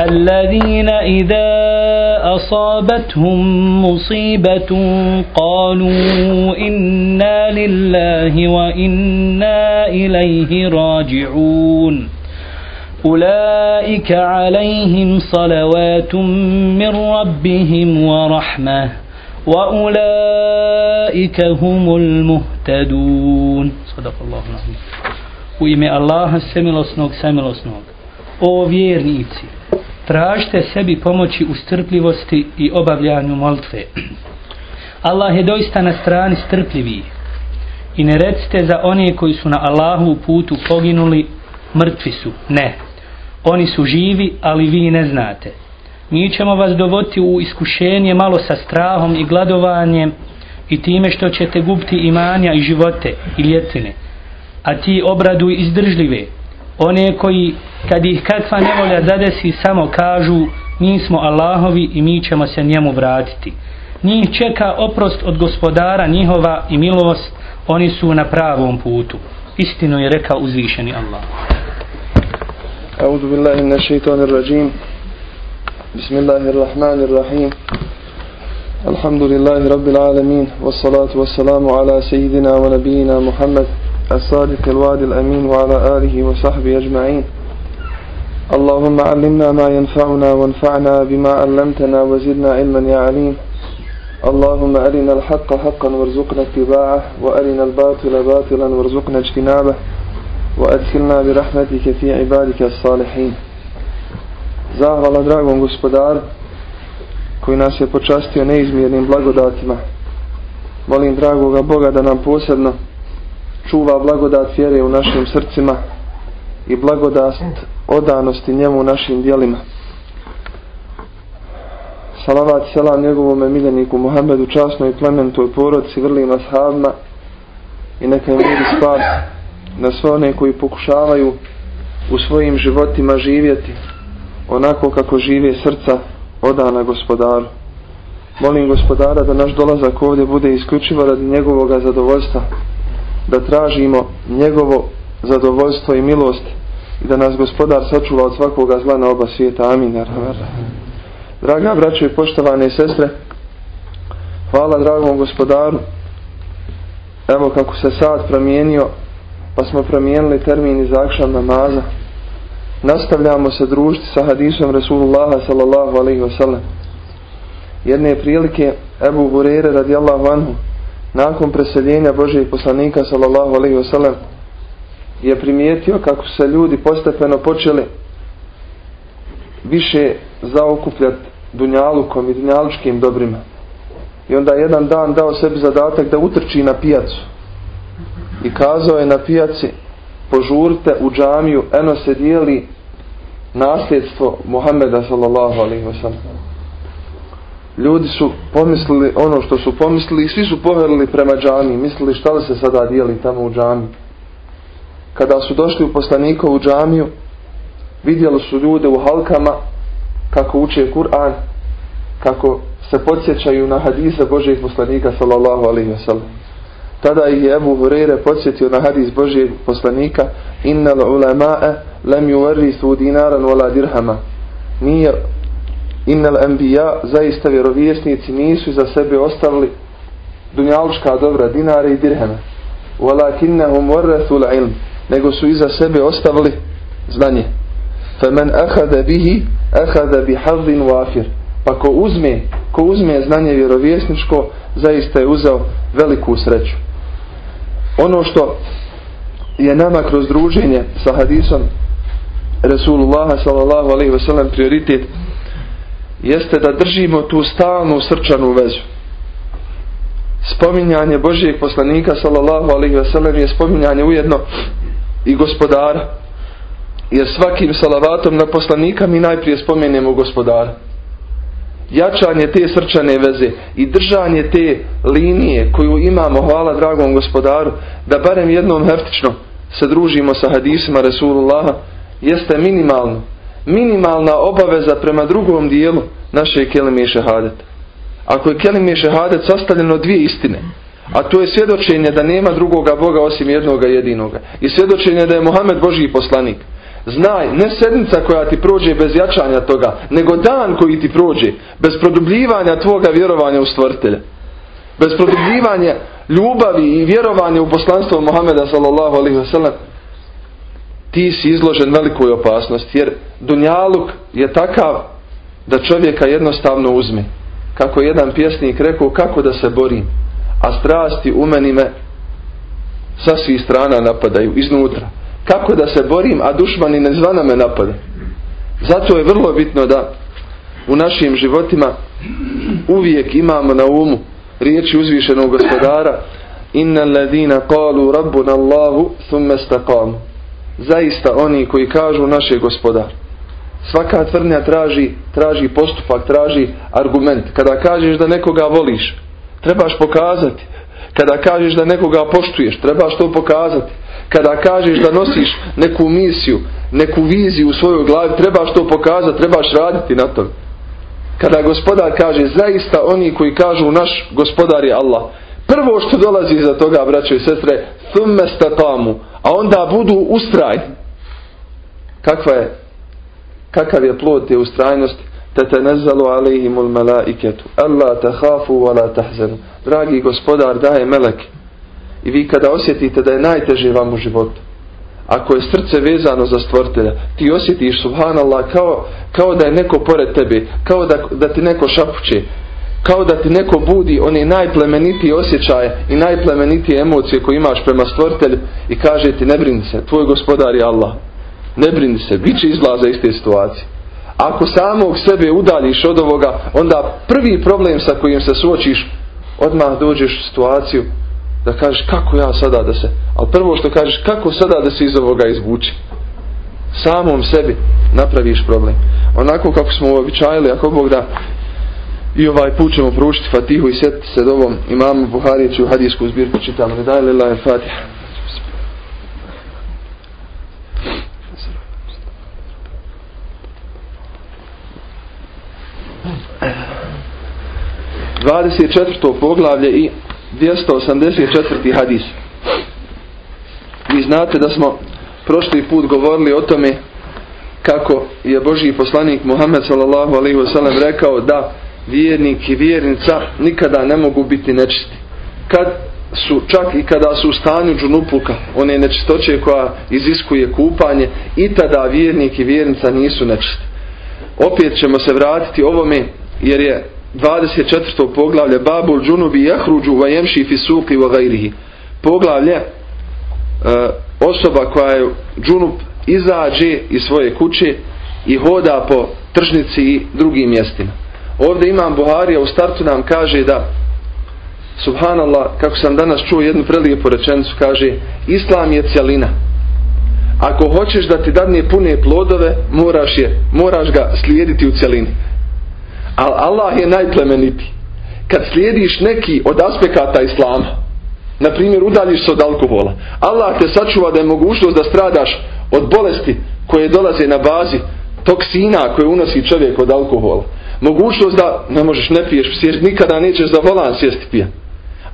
الذين إذا أصابتهم مصيبة قالوا إنا لله وإنا إليه راجعون. أولئك عليهم صلوات من ربهم ورحمة وأولئك هم المهتدون. صدق الله العظيم وإمي الله سمilosnog samilosnog. O vjernici, tražite sebi pomoći u strpljivosti i obavljanju molitve. Allah je doista na strani strpljivih. I ne recite za one koji su na Allahu putu poginuli, mrtvi su. Ne. Oni su živi, ali vi ne znate. Mi ćemo vas dovoditi u iskušenje malo sa strahom i gladovanjem i time što ćete gubiti imanja i živote i ljetine. A ti obraduj izdržljive, one koji kad ih kakva nevolja zadesi samo kažu mi smo Allahovi i mi ćemo se njemu vratiti. Njih čeka oprost od gospodara njihova i milost, oni su na pravom putu. Istinu je rekao uzvišeni Allah. Audu billahi min shaitanir rajim. Bismillahirrahmanirrahim. Alhamdulillahi rabbil alamin. Wassalatu wassalamu ala sayidina wa nabijina Muhammad الصادق الوعد الأمين وعلى آله وصحبه أجمعين. اللهم علمنا ما ينفعنا وانفعنا بما علمتنا وزدنا علما يا عليم. اللهم أرنا الحق حقا وارزقنا اتباعه وأرنا الباطل باطلا وارزقنا اجتنابه وأدخلنا برحمتك في عبادك الصالحين. Zahvala dragom gospodaru koji nas je počastio neizmjernim blagodatima. Molim dragoga Boga da nam posebno čuva blagodat vjere u našim srcima i blagodat odanosti njemu u našim dijelima. Salavat selam njegovom miljeniku Muhammedu, časnoj plementoj porodci, vrlim ashabima i neka im ljudi spas na sve one koji pokušavaju u svojim životima živjeti onako kako žive srca odana gospodaru. Molim gospodara da naš dolazak ovdje bude isključivo radi njegovoga zadovoljstva, da tražimo njegovo zadovoljstvo i milost i da nas gospodar sačuva od svakoga zla na oba svijeta. Amin. Draga braćo i poštovane sestre, hvala dragom gospodaru. Evo kako se sad promijenio, pa smo promijenili termin iz akšam namaza. Nastavljamo se družiti sa hadisom Rasulullaha sallallahu alaihi wasallam. Jedne prilike Ebu Hurere radijallahu anhu nakon preseljenja Božijeg poslanika sallallahu alaihi wasallam je primijetio kako se ljudi postepeno počeli više zaokupljati dunjalukom i dunjalučkim dobrima. I onda jedan dan dao sebi zadatak da utrči na pijacu. I kazao je na pijaci požurite u džamiju, eno se dijeli nasljedstvo Muhammeda sallallahu alaihi wasallam. Ljudi su pomislili ono što su pomislili i svi su poverili prema džami. Mislili šta li se sada dijeli tamo u džami. Kada su došli u poslanikovu džamiju, vidjeli su ljude u halkama kako uče Kur'an, kako se podsjećaju na hadise Božijeg poslanika sallallahu alaihi wasallam. Tada je Ebu Hureyre podsjetio na hadis Božijeg poslanika Innal ulama'a lam yuvarrisu dinaran wala dirhama. Nije Innal anbiya zaista vjerovjesnici nisu za sebe ostavili dunjalučka dobra dinare i dirhame. Walakinnahum warrathul ilm. Nego su iza sebe ostavili znanje. Faman akhadha bihi akhadha bihadhin wafir. Pa ko uzme, ko uzme znanje vjerovjesničko, zaista je uzeo veliku sreću. ono što je nama kroz druženje sa hadisom Resulullaha sallallahu alaihi wasallam prioritet jeste da držimo tu stalnu srčanu vezu. Spominjanje Božijeg poslanika sallallahu alaihi wasallam je spominjanje ujedno i gospodara. Jer svakim salavatom na poslanika mi najprije spomenemo gospodara. Jačanje te srčane veze i držanje te linije koju imamo, hvala dragom gospodaru, da barem jednom hertično se družimo sa hadisima Resulullaha, jeste minimalno. Minimalna obaveza prema drugom dijelu naše kelime šehadeta. Ako je kelime šehadet sastavljeno dvije istine, a to je svjedočenje da nema drugoga Boga osim jednoga jedinoga. I svjedočenje da je Mohamed Božji poslanik. Znaj, ne sedmica koja ti prođe bez jačanja toga, nego dan koji ti prođe, bez produbljivanja tvoga vjerovanja u stvrtelja. Bez produbljivanja ljubavi i vjerovanja u poslanstvo Mohameda sallallahu alaihi wasallam, ti si izložen velikoj opasnosti, jer dunjaluk je takav da čovjeka jednostavno uzme. Kako jedan pjesnik rekao, kako da se borim, a strasti u meni me sa svih strana napadaju, iznutra. Kako da se borim, a dušmani ne me napada. Zato je vrlo bitno da u našim životima uvijek imamo na umu riječi uzvišenog gospodara Inna ladina kalu rabbuna Allahu thumme staqamu. Zaista oni koji kažu naše gospodar. Svaka tvrdnja traži, traži postupak, traži argument. Kada kažeš da nekoga voliš, trebaš pokazati. Kada kažeš da nekoga poštuješ, trebaš to pokazati. Kada kažeš da nosiš neku misiju, neku viziju u svojoj glavi, trebaš to pokazati, trebaš raditi na tom. Kada gospodar kaže zaista oni koji kažu naš gospodar je Allah. Prvo što dolazi iza toga, braćo i sestre, thumme statamu, a onda budu ustrajni. Kakva je, kakav je plod te ustrajnosti? Tetenezzalu alejhimul malaiketu. Allah tahafu wa la tahzanu. Dragi gospodar daje meleke. I vi kada osjetite da je najteže vam u životu, ako je srce vezano za stvoritelja, ti osjetiš subhanallah kao, kao da je neko pored tebe, kao da, da ti neko šapuće, kao da ti neko budi one najplemenitije osjećaje i najplemenitije emocije koje imaš prema stvoritelju i kaže ti ne brini se, tvoj gospodar je Allah. Ne brini se, bit će izlaza iz te situacije. Ako samog sebe udaljiš od ovoga, onda prvi problem sa kojim se suočiš, odmah dođeš u situaciju da kažeš kako ja sada da se, ali prvo što kažeš kako sada da se iz ovoga izvuči. Samom sebi napraviš problem. Onako kako smo uobičajili, ako Bog da i ovaj put ćemo proučiti Fatihu i sjetiti se dovom imamu Buharijeću u hadijsku zbirku čitamo. Ne daj lillahi Fatiha. Dvadeset četvrto poglavlje i 284. hadis. Vi znate da smo prošli put govorili o tome kako je Božji poslanik Muhammed sallallahu alaihi rekao da vjernik i vjernica nikada ne mogu biti nečisti. Kad su, čak i kada su u stanju džunupluka, one nečistoće koja iziskuje kupanje, i tada vjernik i vjernica nisu nečisti. Opet ćemo se vratiti ovome, jer je 24. poglavlje Babul džunubi jahruđu vajemši fisuki wa gajrihi. Poglavlje e, osoba koja je džunub izađe iz svoje kuće i hoda po tržnici i drugim mjestima. Ovdje imam Buharija u startu nam kaže da Subhanallah, kako sam danas čuo jednu prelijepu rečenicu, kaže Islam je cjelina. Ako hoćeš da ti dadne pune plodove, moraš, je, moraš ga slijediti u cjelini. Ali Allah je najplemeniti. Kad slijediš neki od aspekata Islama, na primjer udaljiš se od alkohola, Allah te sačuva da je mogućnost da stradaš od bolesti koje dolaze na bazi toksina koje unosi čovjek od alkohola. Mogućnost da ne možeš, ne piješ, nikada nećeš za volan sjesti pijan.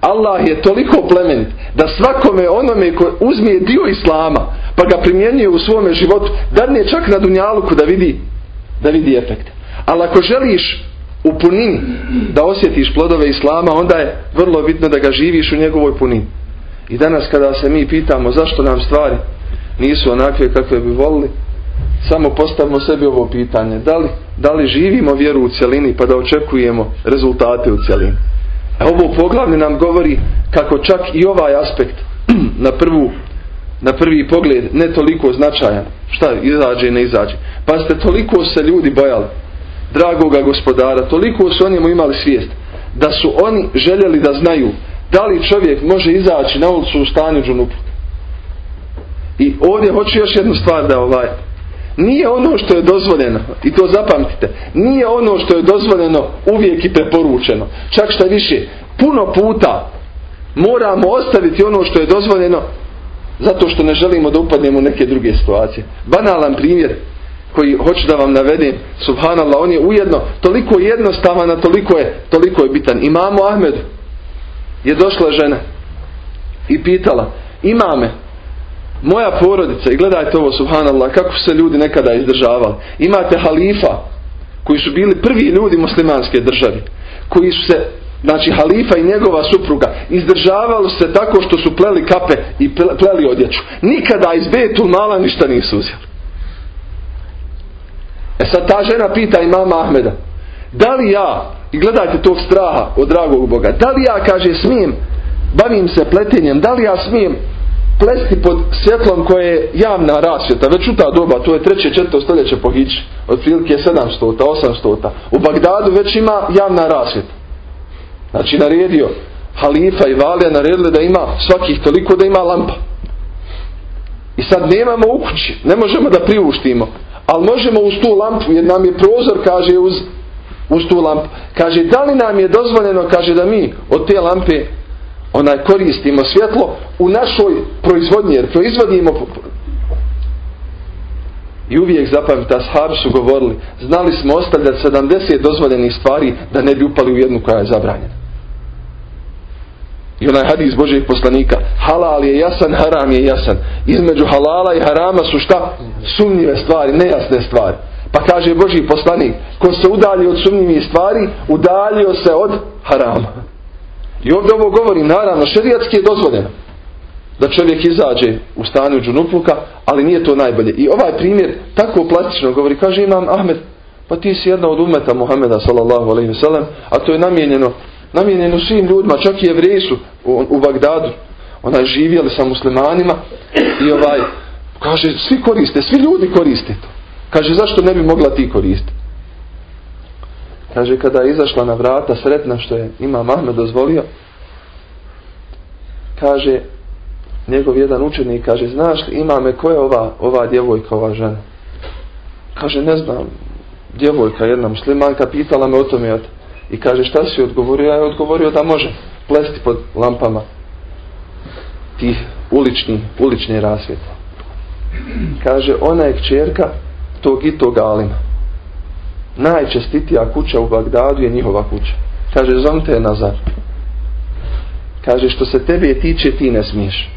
Allah je toliko plemenit da svakome onome ko uzme dio Islama pa ga primjenjuje u svome životu, dadne čak na dunjaluku da vidi, da vidi efekte. Ali ako želiš u punini da osjetiš plodove Islama, onda je vrlo bitno da ga živiš u njegovoj punini. I danas kada se mi pitamo zašto nam stvari nisu onakve kakve bi volili, samo postavimo sebi ovo pitanje. Da li, da li živimo vjeru u cjelini pa da očekujemo rezultate u cjelini? A ovo poglavlje nam govori kako čak i ovaj aspekt na prvu na prvi pogled ne toliko značajan. Šta izađe ne izađe. Pa ste toliko se ljudi bojali dragoga gospodara, toliko su o njemu imali svijest da su oni željeli da znaju da li čovjek može izaći na ulicu u stanju džunupu. I ovdje hoću još jednu stvar da ovaj nije ono što je dozvoljeno, i to zapamtite, nije ono što je dozvoljeno uvijek i preporučeno. Čak šta više, puno puta moramo ostaviti ono što je dozvoljeno zato što ne želimo da upadnemo u neke druge situacije. Banalan primjer koji hoću da vam navedem, subhanallah, on je ujedno toliko jednostavan, a toliko je, toliko je bitan. Imamo Ahmed je došla žena i pitala, imame, moja porodica, i gledajte ovo, subhanallah, kako su se ljudi nekada izdržavali. Imate halifa, koji su bili prvi ljudi muslimanske države, koji su se, znači halifa i njegova supruga, izdržavali se tako što su pleli kape i pleli odjeću. Nikada iz Betul mala ništa nisu uzeli. E sad ta žena pita i mama Ahmeda, da li ja, i gledajte tog straha od dragog Boga, da li ja, kaže, smijem, bavim se pletenjem, da li ja smijem plesti pod svjetlom koje je javna rasvjeta, već u ta doba, to je treće, četvrto stoljeće po hići, otprilike 700, 800. U Bagdadu već ima javna rasvjeta. Znači naredio halifa i valija naredili da ima svakih toliko da ima lampa. I sad nemamo u kući, ne možemo da priuštimo, ali možemo uz tu lampu, jer nam je prozor, kaže, uz, uz tu lampu. Kaže, da li nam je dozvoljeno, kaže, da mi od te lampe onaj koristimo svjetlo u našoj proizvodnji, jer proizvodimo i uvijek zapamite, ashabi su govorili, znali smo ostavljati 70 dozvoljenih stvari da ne bi upali u jednu koja je zabranjena. I onaj hadis Božeg poslanika, halal je jasan, haram je jasan. Između halala i harama su šta? Sumnjive stvari, nejasne stvari. Pa kaže Boži poslanik, ko se udalji od sumnjivih stvari, udaljio se od harama. I ovdje ovo govorim, naravno, šerijatski je dozvoljeno da čovjek izađe u stanju džunupluka, ali nije to najbolje. I ovaj primjer tako plastično govori, kaže imam Ahmed, pa ti si jedna od umeta Muhameda sallallahu alaihi wasallam, a to je namijenjeno, namijenjeno svim ljudima, čak i jevreji su u, u Bagdadu, onaj živjeli sa muslimanima i ovaj, kaže, svi koriste, svi ljudi koriste to. Kaže, zašto ne bi mogla ti koristiti? Kaže, kada je izašla na vrata sretna što je ima dozvolio, kaže, njegov jedan učenik, kaže, znaš li, ima me, ko je ova, ova djevojka, ova žena? Kaže, ne znam, djevojka, jedna muslimanka, pitala me o tome. I kaže, šta si odgovorio? Ja je odgovorio da može plesti pod lampama tih ulični, ulični rasvjeta. Kaže, ona je kćerka tog i tog alima najčestitija kuća u Bagdadu je njihova kuća. Kaže, zovite je nazad. Kaže, što se tebe tiče, ti ne smiješ.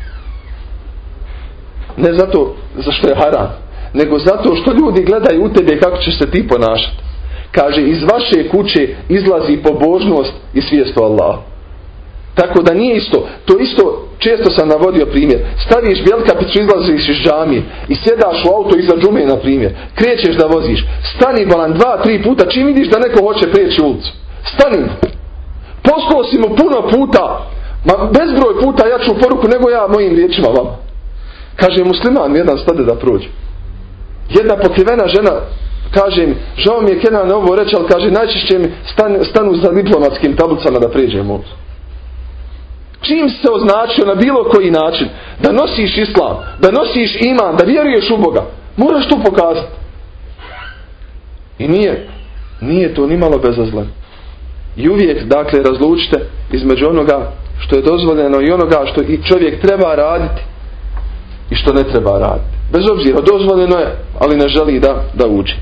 Ne zato zašto je haram, nego zato što ljudi gledaju u tebe kako će se ti ponašati. Kaže, iz vaše kuće izlazi pobožnost i svijest o Allahu. Tako da nije isto. To isto često sam navodio primjer. Staviš bjelkapicu, izlaziš iz džamije i sjedaš u auto iza džume, na primjer. Krećeš da voziš. Stani balan dva, tri puta. Čim vidiš da neko hoće preći ulicu. Stani. Poslao si mu puno puta. Ma bezbroj puta jaču poruku nego ja mojim riječima vam. Kaže musliman, jedan stade da prođe. Jedna pokrivena žena kaže mi, žao mi je Kenan ovo reći, ali kaže, najčešće mi stan, stanu za diplomatskim tablicama da prijeđem ulicu čim se označio na bilo koji način, da nosiš islam, da nosiš iman, da vjeruješ u Boga, moraš to pokazati. I nije, nije to nimalo bezazlen. I uvijek, dakle, razlučite između onoga što je dozvoljeno i onoga što i čovjek treba raditi i što ne treba raditi. Bez obzira, dozvoljeno je, ali ne želi da, da uđe.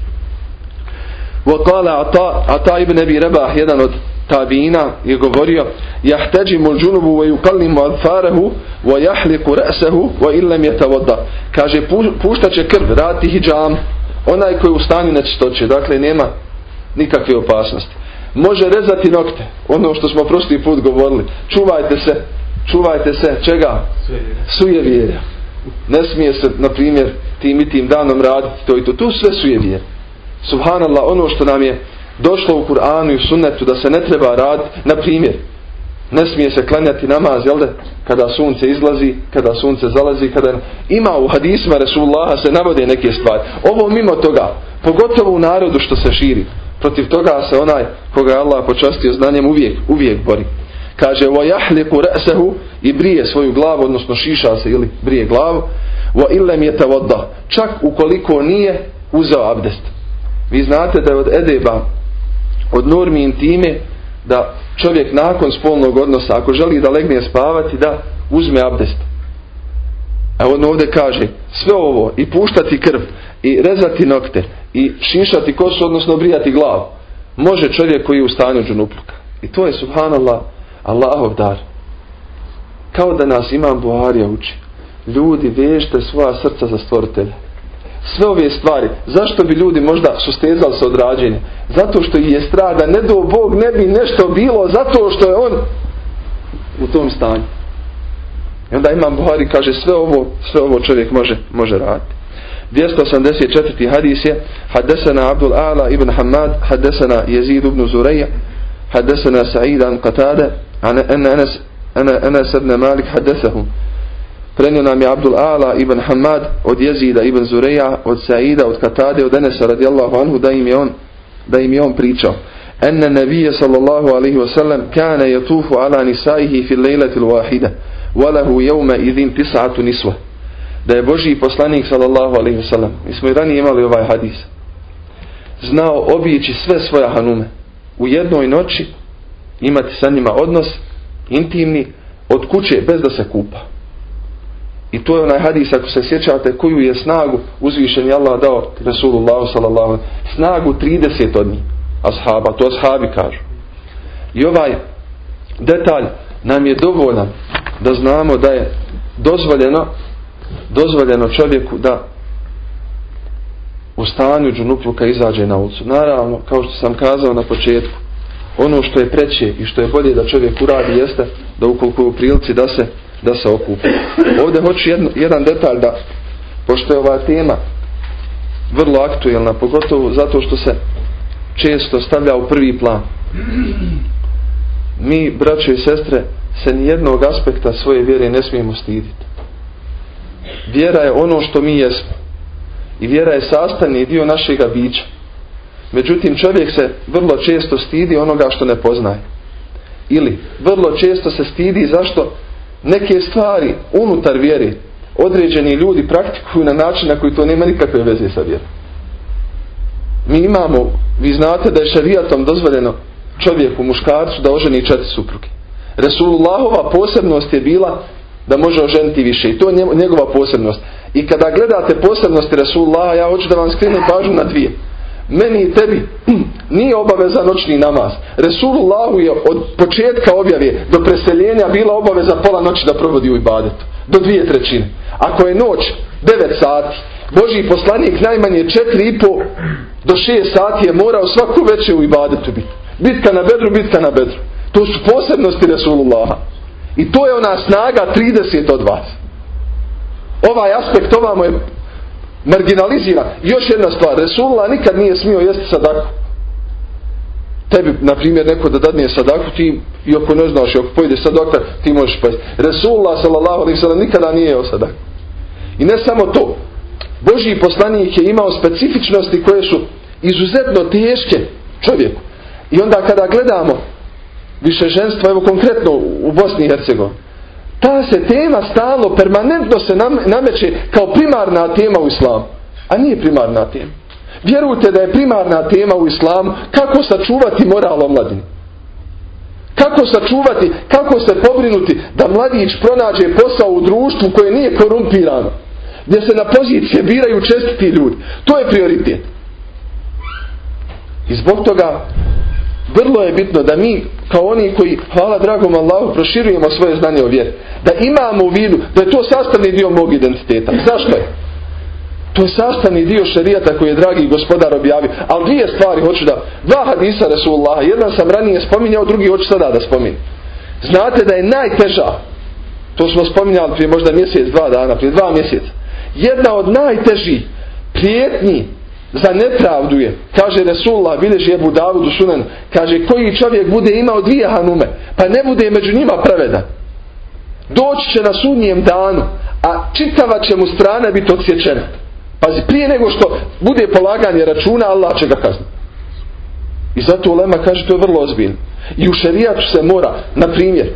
Vakala Ata, Ata ibn Ebi Rebah, jedan od tabina je govorio jahtađimu džunubu wa yukallimu adfarahu wa jahliku ra'sahu wa illam yatawadda. Kaže puštat će krv raditi hijjam onaj koji je u stanju nečistoće. Dakle nema nikakve opasnosti. Može rezati nokte ono što smo prošli put govorili. Čuvajte se čuvajte se čega? Suje vjere ne smije se na primjer tim i tim danom raditi. To i to tu sve suje vjere subhanallah ono što nam je došlo u Kur'anu i u sunnetu da se ne treba raditi, na primjer, ne smije se klanjati namaz, jel da? Kada sunce izlazi, kada sunce zalazi, kada... Ima u hadisma Resulullaha se navode neke stvari. Ovo mimo toga, pogotovo u narodu što se širi. Protiv toga se onaj koga je Allah počastio znanjem uvijek, uvijek bori. Kaže, وَيَحْلِقُ رَأْسَهُ i brije svoju glavu, odnosno šiša se ili brije glavu. وَإِلَّمْ يَتَوَدَّ Čak ukoliko nije uzeo abdest. Vi znate da je od edeba, od normi intime, da čovjek nakon spolnog odnosa, ako želi da legne spavati, da uzme abdest. A on ovdje kaže, sve ovo, i puštati krv, i rezati nokte, i šišati kosu, odnosno brijati glavu, može čovjek koji je u stanju džunupluka. I to je, subhanallah, Allahov dar. Kao da nas imam Buharija uči. Ljudi, vežite svoja srca za stvoritelja sve ove stvari. Zašto bi ljudi možda sustezali se od rađenja? Zato što je strada, ne do Bog ne bi nešto bilo, zato što je on u tom stanju. I onda imam Buhari kaže sve ovo, sve ovo čovjek može, može raditi. 284. hadis je Haddesana Abdul Ala ibn Hamad Haddesana Jezid ibn Zureja Haddesana Sa'id an Qatade Ana Anas Anas ibn Malik Haddesahu Prenio nam je Abdul Ala ibn Hamad od Jezida ibn Zureja, od Saida, od Katade, od Enesa radijallahu anhu da im je on, da im je on pričao. Enne nebije sallallahu alaihi wasallam kane yatufu ala nisaihi fi lejleti wahida walahu jevme idhin tisatu nisva. Da je Božiji poslanik sallallahu alaihi wasallam, mi smo i ranije imali ovaj hadis, znao obići sve svoja hanume u jednoj noći imati sa njima odnos intimni od kuće bez da se kupa. I to je onaj hadis, ako se sjećate, koju je snagu uzvišen Allah dao Rasulullah sallallahu snagu 30 od njih ashaba, to ashabi kažu. I ovaj detalj nam je dovoljan da znamo da je dozvoljeno dozvoljeno čovjeku da u stanju džunupluka izađe na ulicu. Naravno, kao što sam kazao na početku, ono što je preće i što je bolje da čovjek uradi jeste da ukoliko je u prilici da se da se okupi. Ovdje hoću jedno, jedan detalj da, pošto je ova tema vrlo aktuelna, pogotovo zato što se često stavlja u prvi plan. Mi, braćo i sestre, se nijednog aspekta svoje vjere ne smijemo stiditi. Vjera je ono što mi jesmo. I vjera je sastavni dio našega bića. Međutim, čovjek se vrlo često stidi onoga što ne poznaje. Ili vrlo često se stidi zašto neke stvari unutar vjere određeni ljudi praktikuju na način na koji to nema nikakve veze sa vjerom. Mi imamo, vi znate da je šarijatom dozvoljeno čovjeku, muškarcu da oženi četiri supruge. Resulullahova posebnost je bila da može oženiti više i to je njegova posebnost. I kada gledate posebnosti Resulullaha, ja hoću da vam skrenem pažnju na dvije meni i tebi nije obaveza noćni namaz. Resulullahu je od početka objave do preseljenja bila obaveza pola noći da provodi u ibadetu. Do dvije trećine. Ako je noć devet sati, Boži poslanik najmanje četiri i po do šest sati je morao svaku večer u ibadetu biti. Bitka na bedru, bitka na bedru. To su posebnosti Resulullaha. I to je ona snaga 30 od vas. Ovaj aspekt ovamo je marginalizira. Još jedna stvar, Resulullah nikad nije smio jesti sadaku. Tebi, na primjer, neko da dadne sadaku, ti, i ako ne znaš, ako pojedeš sad doktor, ti možeš pojesti. Resulullah, sallam, nikada nije jeo sadaku. I ne samo to. Božji poslanik je imao specifičnosti koje su izuzetno teške čovjeku. I onda kada gledamo više ženstva, evo konkretno u Bosni i Hercegovini, ta se tema stalno, permanentno se nameće kao primarna tema u islamu. A nije primarna tema. Vjerujte da je primarna tema u islamu kako sačuvati moral omladini. Kako sačuvati, kako se pobrinuti da mladić pronađe posao u društvu koje nije korumpirano. Gdje se na pozicije biraju čestiti ljudi. To je prioritet. I zbog toga vrlo je bitno da mi kao oni koji, hvala dragom Allahu, proširujemo svoje znanje o vjeri. Da imamo u vidu da je to sastavni dio mog identiteta. Zašto je? To je sastavni dio šerijata koji je dragi gospodar objavio. Ali dvije stvari hoću da... Dva hadisa Rasulullah. Jedan sam ranije spominjao, drugi hoću sada da spominjem. Znate da je najteža, to smo spominjali prije možda mjesec, dva dana, prije dva mjeseca. Jedna od najtežih prijetnji za nepravdu je, kaže Resulullah, bilježi Ebu Davudu sunan, kaže koji čovjek bude imao dvije hanume, pa ne bude među njima pravedan. Doći će na sudnjem danu, a čitava će mu strana biti odsječena. Pazi, prije nego što bude polaganje računa, Allah će ga kazniti. I zato Ulema kaže to je vrlo ozbiljno. I u šerijatu se mora, na primjer,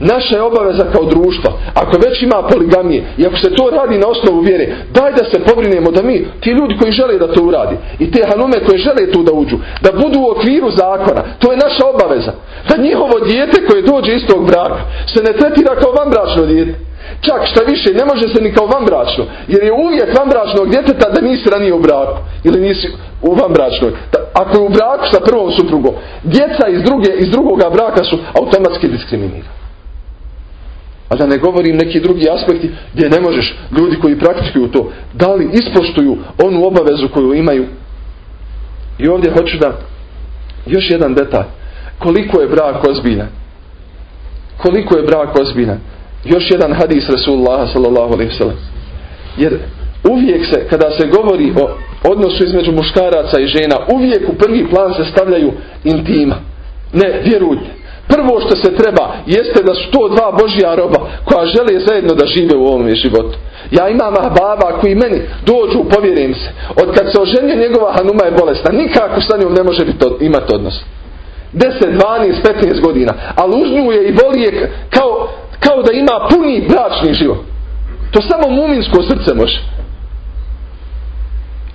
Naša je obaveza kao društva, ako već ima poligamije i ako se to radi na osnovu vjere, daj da se pobrinemo da mi, ti ljudi koji žele da to uradi i te hanume koje žele tu da uđu, da budu u okviru zakona, to je naša obaveza. Da njihovo dijete koje dođe iz tog braka se ne tretira kao vanbračno dijete. Čak šta više, ne može se ni kao vanbračno, jer je uvijek vanbračnog djeteta da nisi ranije u braku ili nisi u vanbračnoj. Ako je u braku sa prvom suprugom, djeca iz, druge, iz drugoga braka su automatski diskriminirani. A da ne govorim neki drugi aspekti gdje ne možeš, ljudi koji praktikuju to, da li ispoštuju onu obavezu koju imaju. I ovdje hoću da, još jedan detalj, koliko je brak ozbiljan. Koliko je brak ozbiljan. Još jedan hadis Rasulullah sallallahu. Jer uvijek se, kada se govori o odnosu između muškaraca i žena, uvijek u prvi plan se stavljaju intima. Ne, vjerujte. Prvo što se treba jeste da su to dva Božja roba koja žele zajedno da žive u ovom životu. Ja imam baba koji meni dođu, povjerim se. Od kad se oženio njegova hanuma je bolesna. Nikako sa njom ne može biti, imati odnos. 10, 12, 15 godina. Ali uz nju je i voli je kao, kao da ima puni bračni život. To samo muminsko srce može.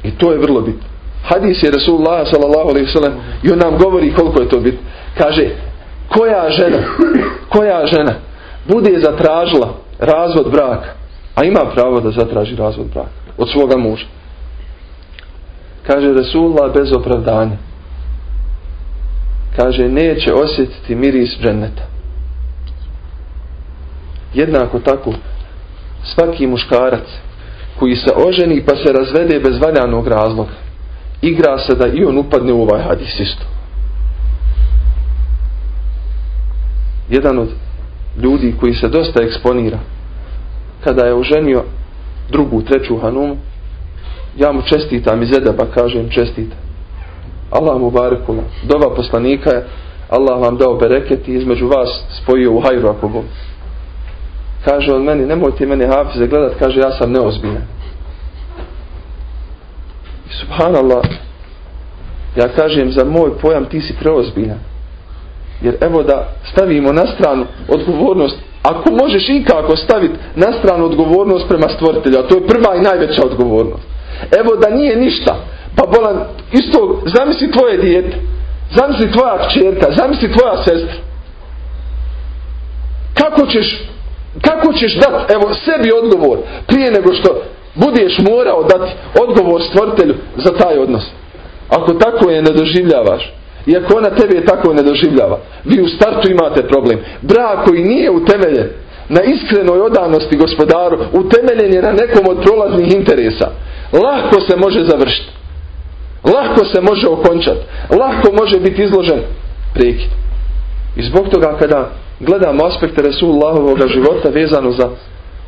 I to je vrlo bitno. Hadis je Rasulullah s.a.v. i on nam govori koliko je to bitno. Kaže, koja žena, koja žena bude zatražila razvod braka, a ima pravo da zatraži razvod braka od svoga muža. Kaže Resulullah bez opravdanja. Kaže neće osjetiti miris dženeta. Jednako tako svaki muškarac koji se oženi pa se razvede bez valjanog razloga igra se da i on upadne u ovaj hadis isto. Jedan od ljudi koji se dosta eksponira. Kada je oženio drugu, treću hanumu ja mu čestitam iz edaba kažem čestitam Allah mu barekula dova poslanika je Allah vam dao bereket i između vas spojio u hajru ako Bog. Kaže on meni nemojte mene hafize gledat kaže ja sam neozbiljan. I subhanallah. Ja kažem za moj pojam ti si preozbiljan jer evo da stavimo na stranu odgovornost, ako možeš ikako staviti na stranu odgovornost prema stvoritelju, a to je prva i najveća odgovornost. Evo da nije ništa, pa bolan, isto, zamisli tvoje dijete, zamisli tvoja čerka, zamisli tvoja sestra. Kako ćeš, kako ćeš dati, evo, sebi odgovor, prije nego što budeš morao dati odgovor stvoritelju za taj odnos. Ako tako je ne doživljavaš, iako ona tebe tako ne doživljava. Vi u startu imate problem. Brak koji nije utemeljen na iskrenoj odanosti gospodaru, utemeljen je na nekom od prolaznih interesa. Lahko se može završiti. Lahko se može okončati. Lahko može biti izložen prekid. I zbog toga kada gledamo aspekte Resulullahovog života vezano za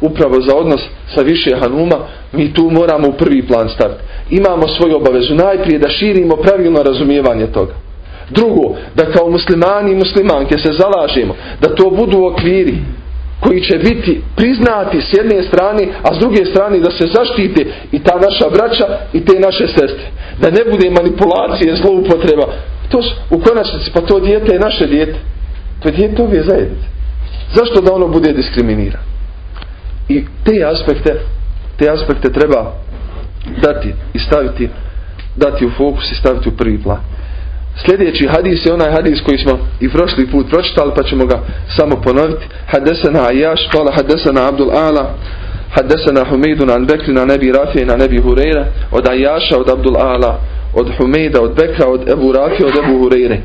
upravo za odnos sa više hanuma, mi tu moramo u prvi plan staviti. Imamo svoju obavezu najprije da širimo pravilno razumijevanje toga. Drugo, da kao muslimani i muslimanke se zalažemo, da to budu okviri koji će biti priznati s jedne strane, a s druge strane da se zaštite i ta naša braća i te naše sestre. Da ne bude manipulacije, zloupotreba. To su, u konačnici, pa to dijete je naše dijete. To je dijete ove zajednice. Zašto da ono bude diskriminirano? I te aspekte, te aspekte treba dati i staviti, dati u fokus i staviti u prvi plan. Sljedeći hadis je onaj hadis koji smo i prošli put pročitali pa ćemo ga samo ponoviti. Hadesana Ajaš, kala hadesana Abdul Ala, hadesana Humidun an Bekri na nebi Rafije na nebi Hureyre, od Ajaša, od Abdul Ala, od Humida, od Bekra, od Ebu Rafije, od Ebu Hureyre.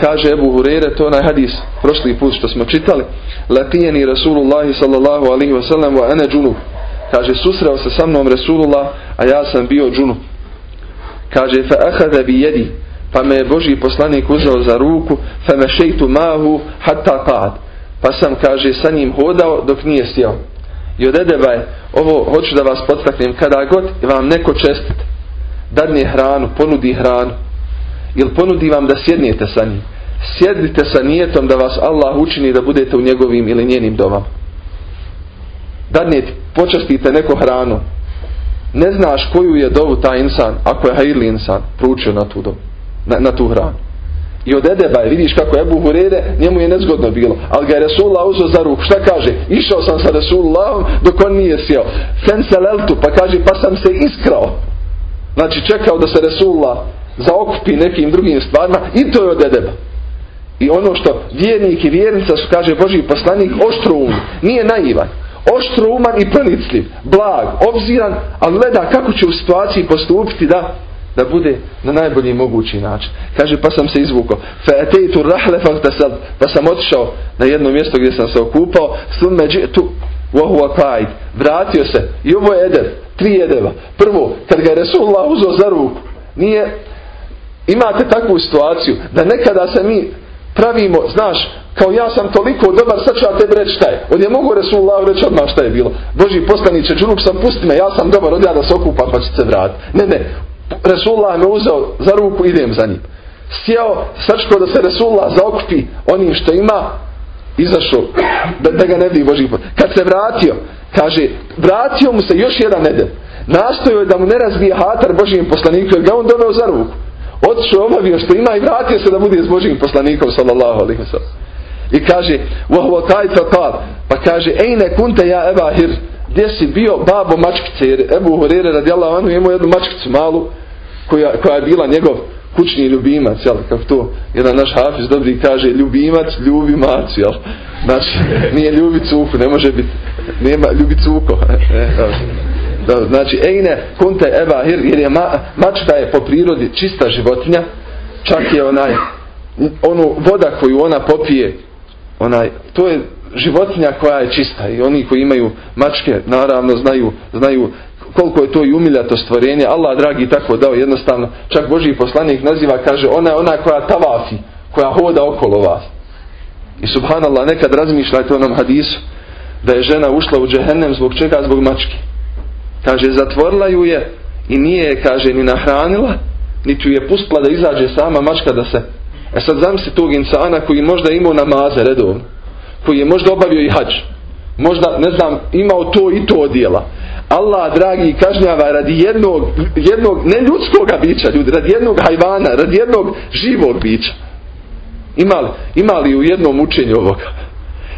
Kaže Ebu Hureyre, to onaj hadis prošli put što smo čitali. Latijeni Rasulullahi sallallahu alihi wasallam wa ene džunub. Kaže, susreo se sa mnom Rasulullah, a ja sam bio džunub. Kaže, fa ahada bi jedi, pa me je Boži poslanik uzeo za ruku fa me šeitu mahu hatta qad pa sam kaže sa njim hodao dok nije sjeo i od je ovo hoću da vas podstaknem kada god vam neko čestit dadne hranu, ponudi hranu ili ponudi vam da sjednijete sa njim. Sjednite sa nijetom da vas Allah učini da budete u njegovim ili njenim domama. Dadnijete, počastite neko hranu. Ne znaš koju je dovu taj insan, ako je hajli insan, pručio na tu dovu, na, na tu hranu. I od Edeba je, vidiš kako Ebu Hurere, njemu je nezgodno bilo. Ali ga je Resulullah uzeo za ruku. Šta kaže? Išao sam sa Resulullahom dok on nije sjeo. Fen seleltu, pa kaže, pa sam se iskrao. Znači čekao da se Resulullah zaokupi nekim drugim stvarima i to je od Edeba. I ono što vjernik i vjernica su, kaže Boži poslanik, oštro um, nije naivan. Oštro uman i pronicljiv, blag, obziran, ali gleda kako će u situaciji postupiti da da bude na najbolji mogući način. Kaže pa sam se izvukao. Fa'ateitu rahle pa sam otišao na jedno mjesto gdje sam se okupao. Thumme tu wa qaid. Vratio se. I ovo je edeb. Tri edeba. Prvo, kad ga je Resulullah uzeo za ruku, nije imate takvu situaciju da nekada se mi pravimo, znaš, kao ja sam toliko dobar, sad ću ja tebi reći šta je. Mogu Resulullah reći odmah šta je bilo. Boži poslaniće, džunuk sam, pusti me, ja sam dobar, od ja da se okupam pa ću se vratiti. Ne, ne, Resulullah me uzeo za ruku, idem za njim. Sjeo, srčko da se Resulullah zaokupi onim što ima, izašao, da, da ga ne vidi Boži Kad se vratio, kaže, vratio mu se još jedan nedel. Nastojao je da mu ne razbije hatar Božijim poslanikom, jer ga on doveo za ruku. Otišao obavio što ima i vratio se da bude s Božijim poslanikom, sallallahu alaihi I kaže, وَهُوَ قَالْ Pa kaže, ejne kunte ja ebahir, gdje si bio babo mačkice, jer Ebu Horere radijallahu anhu imao jednu mačkicu malu, koja, koja je bila njegov kućni ljubimac, jel, kako to jedan naš hafiz dobri kaže, ljubimac ljubi macu, jel, znači, nije ljubi cuku, ne može biti, nema ljubi cuko, e, znači, ejne, kunte eba, jer je ma, mačka je po prirodi čista životinja, čak je onaj, onu voda koju ona popije, onaj, to je životinja koja je čista i oni koji imaju mačke naravno znaju, znaju koliko je to i umiljato stvorenje. Allah dragi tako dao jednostavno. Čak Boži poslanik naziva, kaže, ona je ona koja tavafi, koja hoda okolo vas. I subhanallah, nekad razmišljajte o onom hadisu, da je žena ušla u džehennem zbog čega? Zbog mačke. Kaže, zatvorila ju je i nije je, kaže, ni nahranila, niti ju je pustila da izađe sama mačka da se... E sad zamisli tog insana koji možda imao namaze redovno koji je možda obavio i hađ. Možda, ne znam, imao to i to odjela. Allah, dragi, kažnjava radi jednog, jednog ne ljudskog bića, ljudi, radi jednog hajvana, radi jednog živog bića. Imali, imali u jednom učenju ovoga.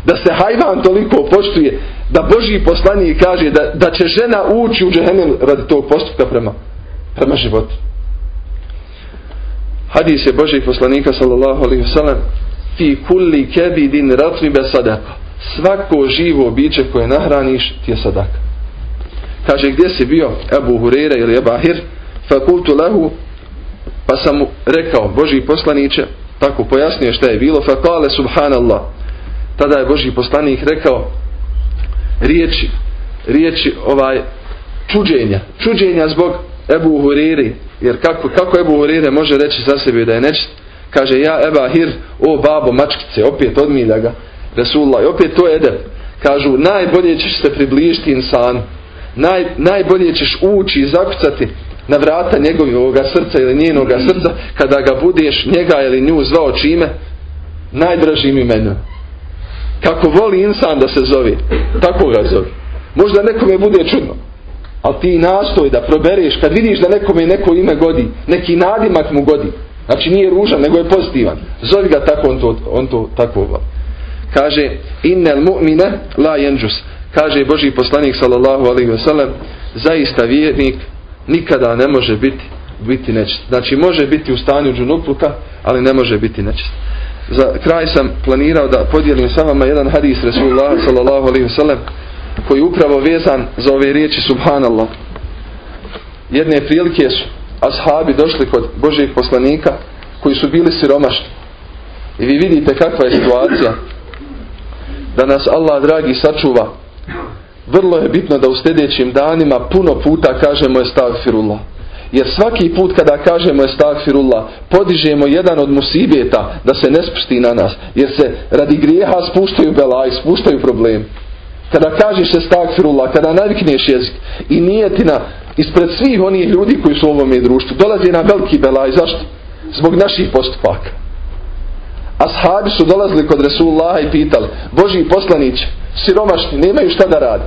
Da se hajvan toliko poštuje, da Boži poslanik kaže da, da će žena ući u džehennem radi tog postupka prema, prema životu. Hadis je Božih poslanika sallallahu alaihi wasallam fi kulli kebidin ratribe sadaka. Svako živo biće koje nahraniš ti je sadaka. Kaže gdje si bio Ebu Hurere ili Ebahir fakultu lehu pa sam mu rekao Boži poslaniće tako pojasnio šta je bilo fakale subhanallah tada je Boži poslanik rekao riječi riječi ovaj čuđenja čuđenja zbog Ebu Hurere jer kako, kako Ebu Hurere može reći za sebe da je nečist Kaže ja Eba Hir, o babo mačkice, opet odmilja ga. Resulullah, i opet to je edep. Kažu, najbolje ćeš se približiti insanu. Naj, najbolje ćeš ući i zakucati na vrata njegovog srca ili njenoga srca kada ga budeš njega ili nju zvao čime najdražim imenom. Kako voli insan da se zove, tako ga zove. Možda nekome bude čudno, ali ti nastoj da probereš kad vidiš da nekome neko ime godi, neki nadimak mu godi, Znači nije ružan, nego je pozitivan. Zovi ga tako, on to, on to tako Kaže, innel mu'mine la jenđus. Kaže Boži poslanik sallallahu alaihi wasallam, zaista vjernik nikada ne može biti, biti nečist. Znači može biti u stanju džunupluka, ali ne može biti nečist. Za kraj sam planirao da podijelim sa vama jedan hadis Rasulullah sallallahu alaihi wasallam koji je upravo vezan za ove riječi subhanallah. Jedne prilike su ashabi došli kod Božih poslanika koji su bili siromašni. I vi vidite kakva je situacija. Da nas Allah dragi sačuva. Vrlo je bitno da u sljedećim danima puno puta kažemo je stagfirullah. Jer svaki put kada kažemo je stagfirullah, podižemo jedan od musibeta da se ne spusti na nas. Jer se radi grijeha spuštaju belaj, spuštaju problem. Kada kažeš se stagfirullah, kada navikneš jezik i nije ti na ispred svih onih ljudi koji su u ovome društvu. Dolazi na veliki belaj. Zašto? Zbog naših postupaka. Ashabi su dolazili kod Resulullaha i pitali Boži poslanić, siromašni, nemaju šta da radi.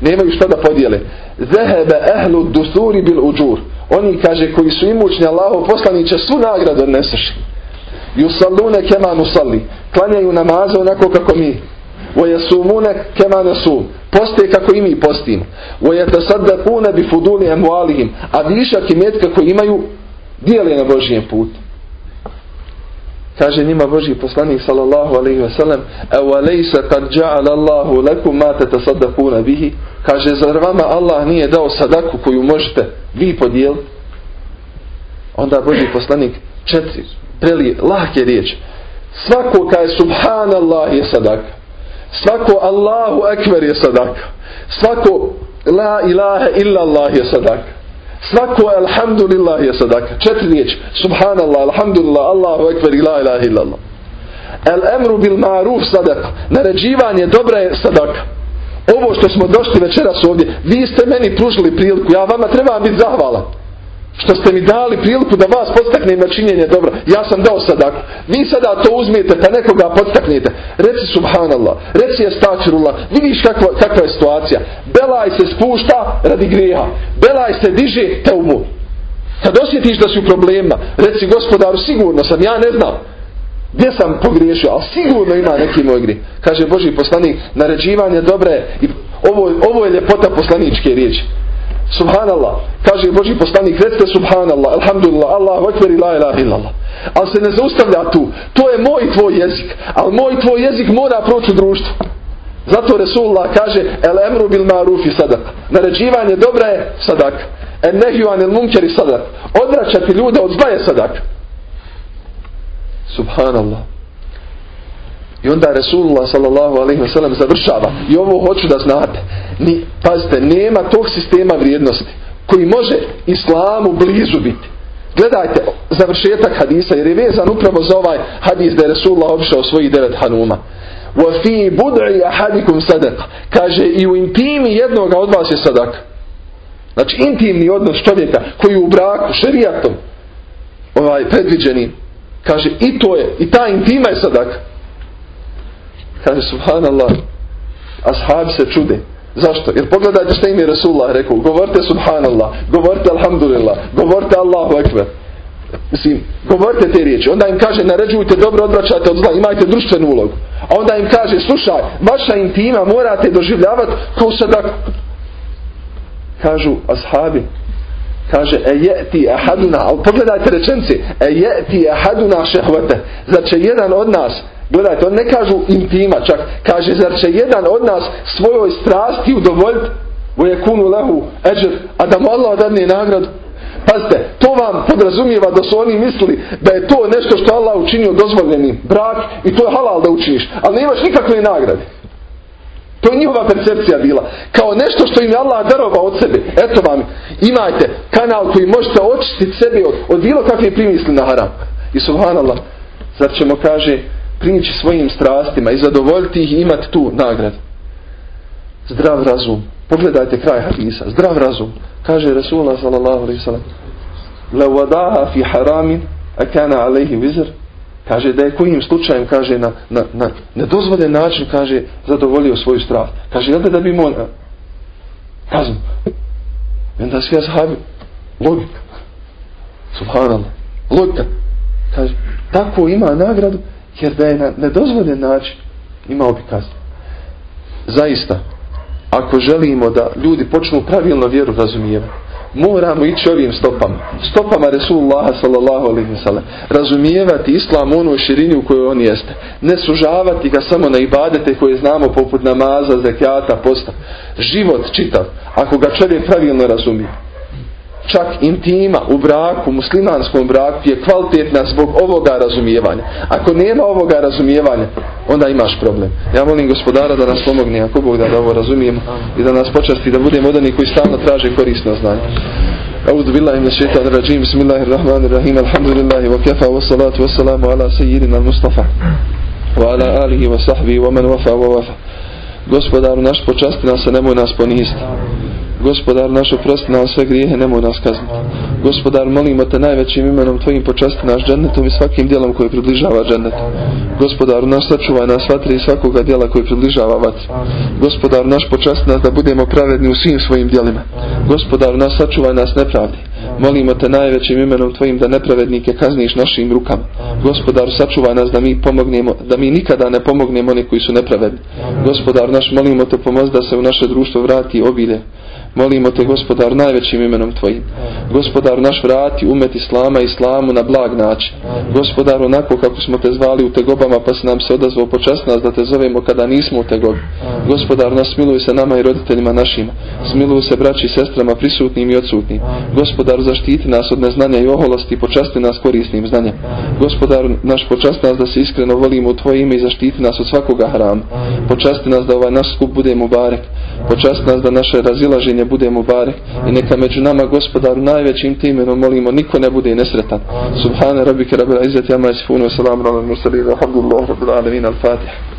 Nemaju šta da podijele. Zehebe ehlu dusuri bil uđur. Oni, kaže, koji su imućni Allahov poslaniće, svu nagradu odnesuši. Yusallune kema nusalli. Klanjaju namaze onako kako mi. وَيَسُومُونَ كَمَا نَسُوم Poste kako i mi postimo. وَيَتَسَدَّقُونَ بِفُدُولِ أَمْوَالِهِمْ A višak i metka koji imaju dijeli na Božijem putu. Kaže njima Boži poslanik sallallahu alaihi ve sellem Ewa lejse kad ja'ala Allahu lekum mate tasadakuna bihi? Kaže zar vama Allah nije dao sadaku koju možete vi podijeliti? Onda Boži poslanik četiri preli lahke riječi. Svako kaj subhanallah je sadaka. Svako Allahu ekver je sadaka. Svako la ilaha illallah je sadaka. Svako alhamdulillah je sadaka. Četiri riječi. Subhanallah, alhamdulillah, Allahu ekber i la ilaha illallah. El emru bil maruf sadaka. Naređivanje dobra je sadaka. Ovo što smo došli večeras ovdje, vi ste meni pružili priliku, ja vama trebam biti zahvalan što ste mi dali priliku da vas podstaknem na činjenje dobro. Ja sam dao sadaku. Vi sada to uzmijete pa nekoga podstaknete. Reci subhanallah. Reci estagfirullah. Vidiš kakva, kakva je situacija. Belaj se spušta radi grijeha. Belaj se diže te umu. Kad osjetiš da si u problema, reci gospodaru sigurno sam, ja ne znam gdje sam pogriješio, ali sigurno ima neki moj gri. Kaže Boži poslanik, naređivanje dobre i ovo, ovo je ljepota poslaničke riječi. Subhanallah. Kaže Boži poslanik, recite Subhanallah, Alhamdulillah, Allahu Ekber la ilaha illallah. Ali se ne zaustavlja tu. To je moj tvoj jezik. Ali moj tvoj jezik mora proći u društvu. Zato Resulullah kaže El emru bil marufi sadak. Naređivanje dobra je sadak. En nehju anil munkeri sadak. Odvraćati ljude od zla je sadak. Subhanallah. I onda Resulullah sallallahu alaihi wa sallam završava. I ovo hoću da znate. Ni, pazite, nema tog sistema vrijednosti koji može islamu blizu biti. Gledajte završetak hadisa jer je vezan upravo za ovaj hadis da je Resulullah obišao svojih devet hanuma. وَفِي بُدْعِ أَحَدِكُمْ صَدَقَ Kaže i u intimi jednoga od vas je sadaka. Znači intimni odnos čovjeka koji u braku, šerijatom ovaj, predviđenim kaže i to je, i ta intima je sadaka. Kaže subhanallah ashabi se čude. Zašto? Jer pogledajte što im je Resulullah rekao. Govorite subhanallah, govorite alhamdulillah, govorite Allahu ekber. Mislim, govorite te riječi. Onda im kaže, naređujte dobro, odvraćate od zla, imajte društvenu ulogu. A onda im kaže, slušaj, vaša intima morate doživljavati kao sadak. Kažu ashabi, kaže, e je ti ahaduna, ali pogledajte rečenci, e je ti ahaduna šehvate, zar će jedan od nas Gledajte, on ne kažu intima čak. Kaže, zar će jedan od nas svojoj strasti udovoljiti u je kunu lehu eđer, a da mu Allah dadne nagradu? Pazite, to vam podrazumijeva da su oni mislili da je to nešto što Allah učinio dozvoljenim brak i to je halal da učiniš, ali nemaš nikakve nagrade. To je njihova percepcija bila. Kao nešto što im je Allah darovao od sebe. Eto vam, imajte kanal koji možete očistiti sebi od, od bilo kakve primisli na haram. I subhanallah, zar ćemo kaže, prići svojim strastima i zadovoljiti ih i imati tu nagradu. Zdrav razum. Pogledajte kraj hadisa. Zdrav razum. Kaže Rasulullah sallallahu alaihi sallam Lawadaha fi haramin a kana alaihi vizr kaže da je kojim slučajem kaže na, na, na nedozvoljen način kaže zadovoljio svoju strast. Kaže jel da bi imao kaznu. I onda svi logika. Subhanallah. Logika. Kaže tako ima nagradu jer da je na nedozvoljen način imao bi kaznu. Zaista, ako želimo da ljudi počnu pravilno vjeru razumijevati, moramo ići ovim stopama. Stopama Resulullah sallallahu alaihi. Razumijevati islam u onoj širini u kojoj on jeste. Ne sužavati ga samo na ibadete koje znamo poput namaza, zekijata, posta. Život čitav. Ako ga čovjek pravilno razumije čak intima u braku, muslimanskom braku je kvalitetna zbog ovoga razumijevanja. Ako nema ovoga razumijevanja, onda imaš problem. Ja molim gospodara da nas pomogne, ako Bog da, da ovo razumijemo i da nas počasti da budemo odani koji stalno traže korisno znanje. أعوذ بالله من الشيطان الرجيم بسم الله الرحمن الرحيم الحمد لله وكفى والصلاة والسلام على سيدنا المصطفى وعلى آله وصحبه ومن وفى ووفى Gospodaru naš počasti nas, a nemoj nas poniziti. Gospodar naš oprosti nam sve grijehe, nemoj nas kazniti. Gospodar molimo te najvećim imenom tvojim počasti naš džennetom i svakim djelom koji približava džennetu. Gospodaru naš sačuvaj nas vatri i svakoga djela koji približava vatri. Gospodaru naš počasti nas da budemo pravedni u svim svojim djelima. Gospodaru naš sačuvaj nas nepravdi. Molimo te najvećim imenom tvojim da nepravednike kazniš našim rukama. Gospodar sačuvaj nas da mi pomognemo, da mi nikada ne pomognemo oni koji su nepravedni. Gospodar naš molimo te pomoz da se u naše društvo vrati obilje. Molimo te gospodar najvećim imenom tvojim. Gospodar naš vrati umet islama i islamu na blag način. Gospodar onako kako smo te zvali u tegobama pa se nam se odazvao počast nas da te zovemo kada nismo u tegobi. Gospodar nas smiluj se nama i roditeljima našima. Smiluj se braći i sestrama prisutnim i odsutnim. Gospodar zaštiti nas od neznanja i oholosti i počasti nas korisnim znanjem. Gospodar naš počasti nas da se iskreno volimo u tvoje ime i zaštiti nas od svakoga hrama. Počasti nas da ovaj naš skup bude mubarek. Počasti nas da naše razilaženje bude mubarek i neka među nama gospodaru najvećim timenom molimo niko ne bude nesretan. Subhane rabbike rabbil izzati amma yasifun wa salamun alal mursalin walhamdulillahi rabbil alamin al-fatiha